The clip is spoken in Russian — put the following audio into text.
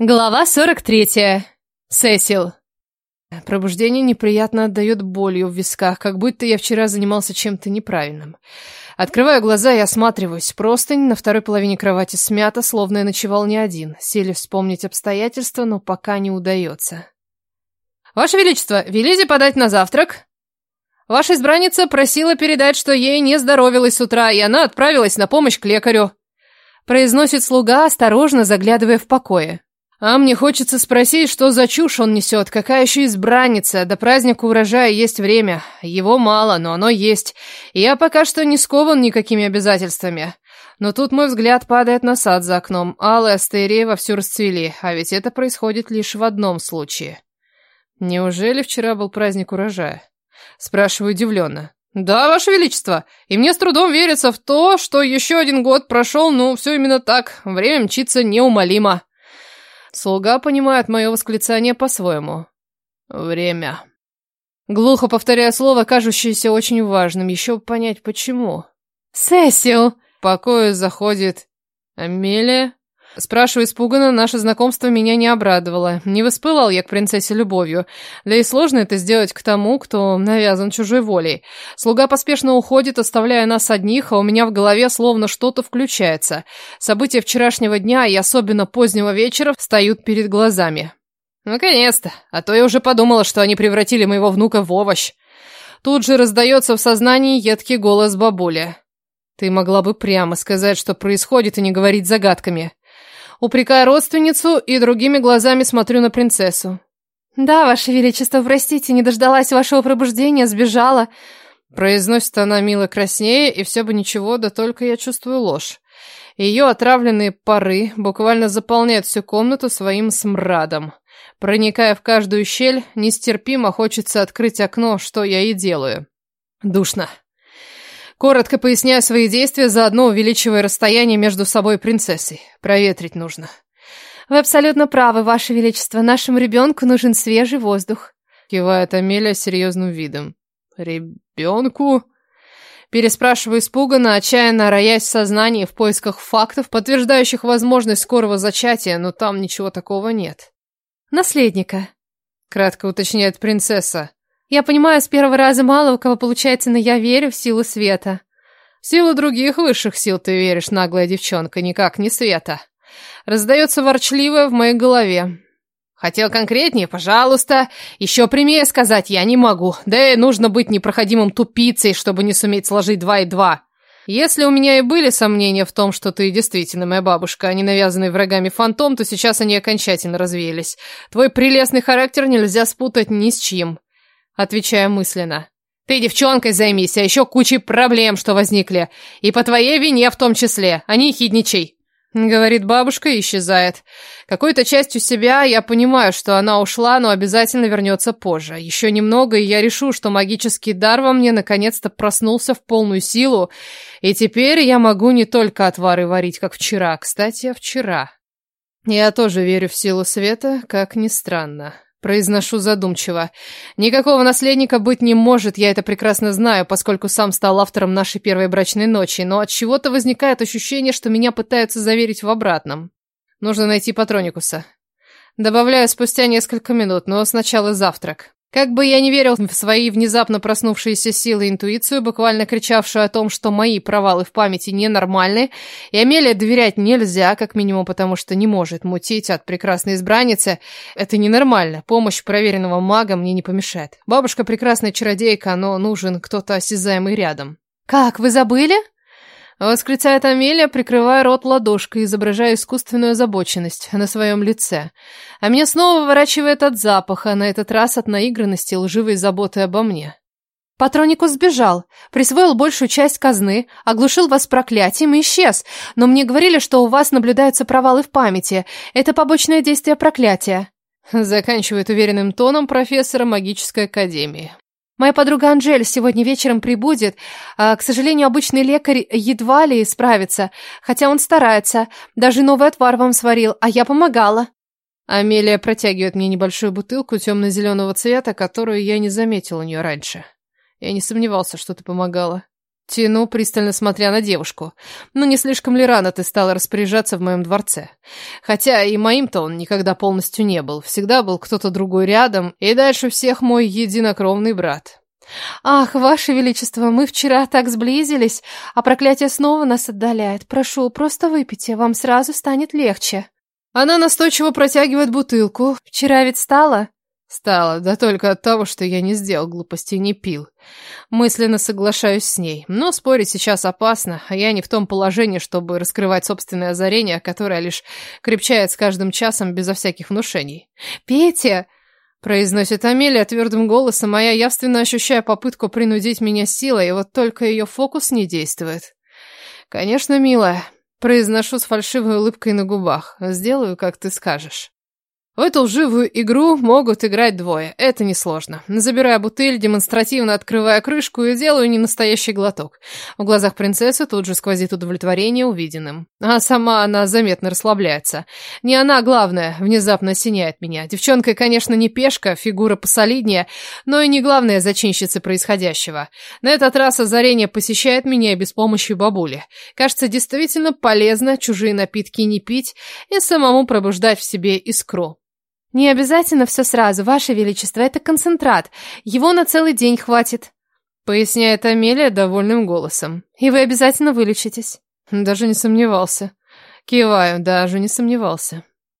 Глава 43. Сесил. Пробуждение неприятно отдает болью в висках, как будто я вчера занимался чем-то неправильным. Открываю глаза и осматриваюсь. Простынь на второй половине кровати смята, словно я ночевал не один. Сели вспомнить обстоятельства, но пока не удается. «Ваше Величество, велите подать на завтрак?» «Ваша избранница просила передать, что ей не здоровилось с утра, и она отправилась на помощь к лекарю», произносит слуга, осторожно заглядывая в покое. А мне хочется спросить, что за чушь он несет, какая еще избранница, до праздника урожая есть время. Его мало, но оно есть. Я пока что не скован никакими обязательствами. Но тут мой взгляд падает на сад за окном. Алые астерии вовсю расцвели, а ведь это происходит лишь в одном случае. Неужели вчера был праздник урожая? Спрашиваю удивленно. «Да, Ваше Величество, и мне с трудом верится в то, что еще один год прошел, ну, все именно так, время мчится неумолимо». Слуга понимает мое восклицание по-своему. Время. Глухо повторяя слово, кажущееся очень важным, еще понять почему. «Сесил!» В покое заходит Амелия. Спрашиваю испуганно, наше знакомство меня не обрадовало. Не воспылал я к принцессе любовью. Да и сложно это сделать к тому, кто навязан чужой волей. Слуга поспешно уходит, оставляя нас одних, а у меня в голове словно что-то включается. События вчерашнего дня и особенно позднего вечера встают перед глазами. Наконец-то! А то я уже подумала, что они превратили моего внука в овощ. Тут же раздается в сознании едкий голос бабули. Ты могла бы прямо сказать, что происходит, и не говорить загадками упрекая родственницу и другими глазами смотрю на принцессу. «Да, Ваше Величество, простите, не дождалась вашего пробуждения, сбежала». Произносит она мило краснее, и все бы ничего, да только я чувствую ложь. Ее отравленные пары буквально заполняют всю комнату своим смрадом. Проникая в каждую щель, нестерпимо хочется открыть окно, что я и делаю. Душно. Коротко поясняю свои действия, заодно увеличивая расстояние между собой и принцессой. Проветрить нужно. Вы абсолютно правы, Ваше Величество. Нашему ребенку нужен свежий воздух. Кивает Амелия серьезным видом. Ребенку? Переспрашиваю испуганно, отчаянно роясь в сознании в поисках фактов, подтверждающих возможность скорого зачатия, но там ничего такого нет. Наследника. Кратко уточняет принцесса. Я понимаю, с первого раза мало у кого получается, но я верю в силу света. В силу других высших сил ты веришь, наглая девчонка, никак не света. Раздается ворчливое в моей голове. Хотел конкретнее, пожалуйста. Еще прямее сказать я не могу. Да и нужно быть непроходимым тупицей, чтобы не суметь сложить два и два. Если у меня и были сомнения в том, что ты действительно моя бабушка, а не навязанный врагами фантом, то сейчас они окончательно развеялись. Твой прелестный характер нельзя спутать ни с чьим. Отвечаю мысленно. Ты девчонкой займись, а еще кучей проблем, что возникли. И по твоей вине в том числе, а не хидничай. Говорит бабушка и исчезает. Какой-то частью себя я понимаю, что она ушла, но обязательно вернется позже. Еще немного, и я решу, что магический дар во мне наконец-то проснулся в полную силу, и теперь я могу не только отвары варить, как вчера. Кстати, вчера. Я тоже верю в силу света, как ни странно. Произношу задумчиво. Никакого наследника быть не может, я это прекрасно знаю, поскольку сам стал автором нашей первой брачной ночи, но от чего-то возникает ощущение, что меня пытаются заверить в обратном. Нужно найти Патроникуса. Добавляю спустя несколько минут, но сначала завтрак. Как бы я не верил в свои внезапно проснувшиеся силы и интуицию, буквально кричавшую о том, что мои провалы в памяти ненормальны, и Амелия доверять нельзя, как минимум потому, что не может мутить от прекрасной избранницы, это ненормально. Помощь проверенного мага мне не помешает. Бабушка прекрасная чародейка, но нужен кто-то осязаемый рядом. «Как, вы забыли?» Восклицает Амелия, прикрывая рот ладошкой, изображая искусственную озабоченность на своем лице. А меня снова выворачивает от запаха, на этот раз от наигранности лживой заботы обо мне. Патроникус сбежал, присвоил большую часть казны, оглушил вас проклятием и исчез. Но мне говорили, что у вас наблюдаются провалы в памяти. Это побочное действие проклятия. Заканчивает уверенным тоном профессора магической академии. Моя подруга Анжель сегодня вечером прибудет. А, к сожалению, обычный лекарь едва ли справится, хотя он старается. Даже новый отвар вам сварил, а я помогала. Амелия протягивает мне небольшую бутылку темно-зеленого цвета, которую я не заметил у нее раньше. Я не сомневался, что ты помогала. Тяну, пристально смотря на девушку. Ну, не слишком ли рано ты стала распоряжаться в моем дворце? Хотя и моим-то он никогда полностью не был. Всегда был кто-то другой рядом, и дальше всех мой единокровный брат. «Ах, Ваше Величество, мы вчера так сблизились, а проклятие снова нас отдаляет. Прошу, просто выпейте, вам сразу станет легче». Она настойчиво протягивает бутылку. «Вчера ведь стало?» Стало, да только от того, что я не сделал глупости и не пил. Мысленно соглашаюсь с ней, но спорить сейчас опасно, а я не в том положении, чтобы раскрывать собственное озарение, которое лишь крепчает с каждым часом безо всяких внушений. «Петя!» — произносит Амелия твердым голосом, а я явственно ощущаю попытку принудить меня силой, и вот только ее фокус не действует. «Конечно, милая», — произношу с фальшивой улыбкой на губах, «сделаю, как ты скажешь». В эту лживую игру могут играть двое. Это несложно. Забираю бутыль, демонстративно открывая крышку и делаю ненастоящий глоток. В глазах принцессы тут же сквозит удовлетворение увиденным. А сама она заметно расслабляется. Не она, главное, внезапно осеняет меня. Девчонка, конечно, не пешка, фигура посолиднее, но и не главная зачинщица происходящего. На этот раз озарение посещает меня и без помощи бабули. Кажется, действительно полезно чужие напитки не пить и самому пробуждать в себе искру. «Не обязательно все сразу, Ваше Величество, это концентрат. Его на целый день хватит», — поясняет Амелия довольным голосом. «И вы обязательно вылечитесь». Даже не сомневался. Киваю, даже не сомневался.